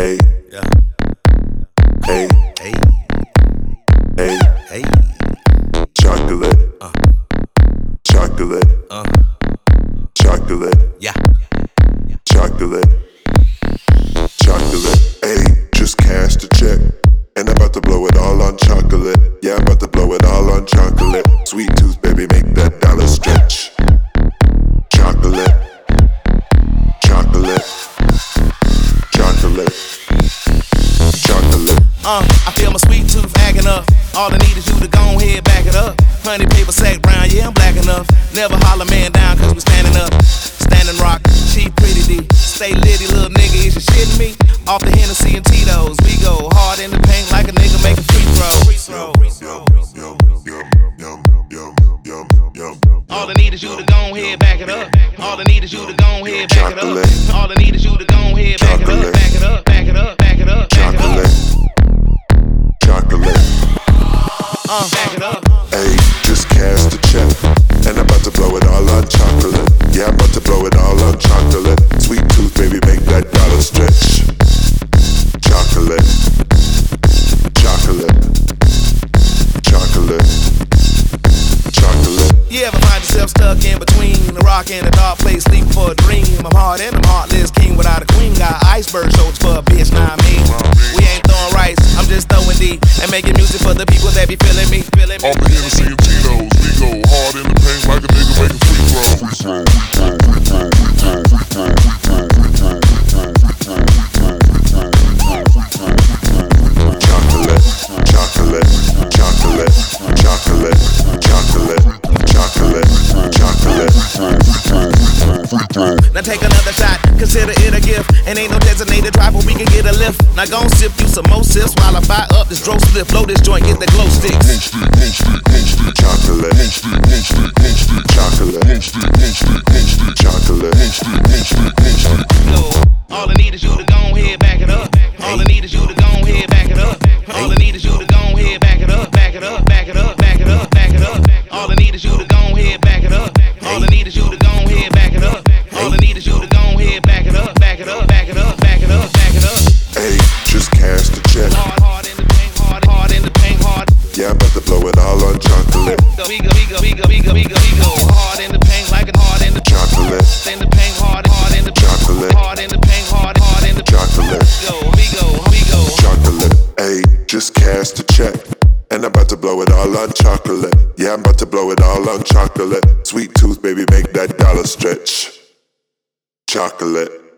Hey. Yeah. Hey. Hey. Hey. Hey. Chocolate. Uh. Chocolate. Uh. Chocolate. Yeah. yeah. Chocolate. Chocolate. Hey, just cashed a check. And I'm about to blow it all on chocolate. Yeah, I'm about to blow it all on chocolate. Sweet tooth. Uh, I feel my sweet tooth acting up. All I need is you to go ahead, back it up. Honey paper sack brown, yeah, I'm black enough. Never holler man down, cause we standing up. Standing rock, she pretty D. Stay litty, little nigga, is you shitting me? Off the Hennessy and Tito's, we go hard in the paint like a nigga making free throw. All I need is you to go ahead, back it up. All I need is you to go ahead, back it up. All I need is you to go ahead, back it up, back it up. cash to check. And I'm about to blow it all on chocolate. Yeah, I'm about to blow it all on chocolate. Sweet tooth, baby, make that dollar stretch. Chocolate. Chocolate. Chocolate. Chocolate. You ever find yourself stuck in between a rock and a dark place, sleep for a dream? I'm hard and I'm heartless, king without a queen. Got iceberg shoulders for a bitch, nah, me. We ain't throwing rice, I'm just throwing D. And making music for the people that be feeling me. Feeling me. Over here to see you. Now take another shot, consider it a gift. And ain't no designated driver we can get a lift. Now go and sip you some more sips while I buy up this dro slip. Blow this joint, get the glow sticks. Chocolate, chocolate, chocolate, chocolate, chocolate. just cash to check. And I'm about to blow it all on chocolate. Yeah, I'm about to blow it all on chocolate. Sweet tooth, baby, make that dollar stretch. Chocolate.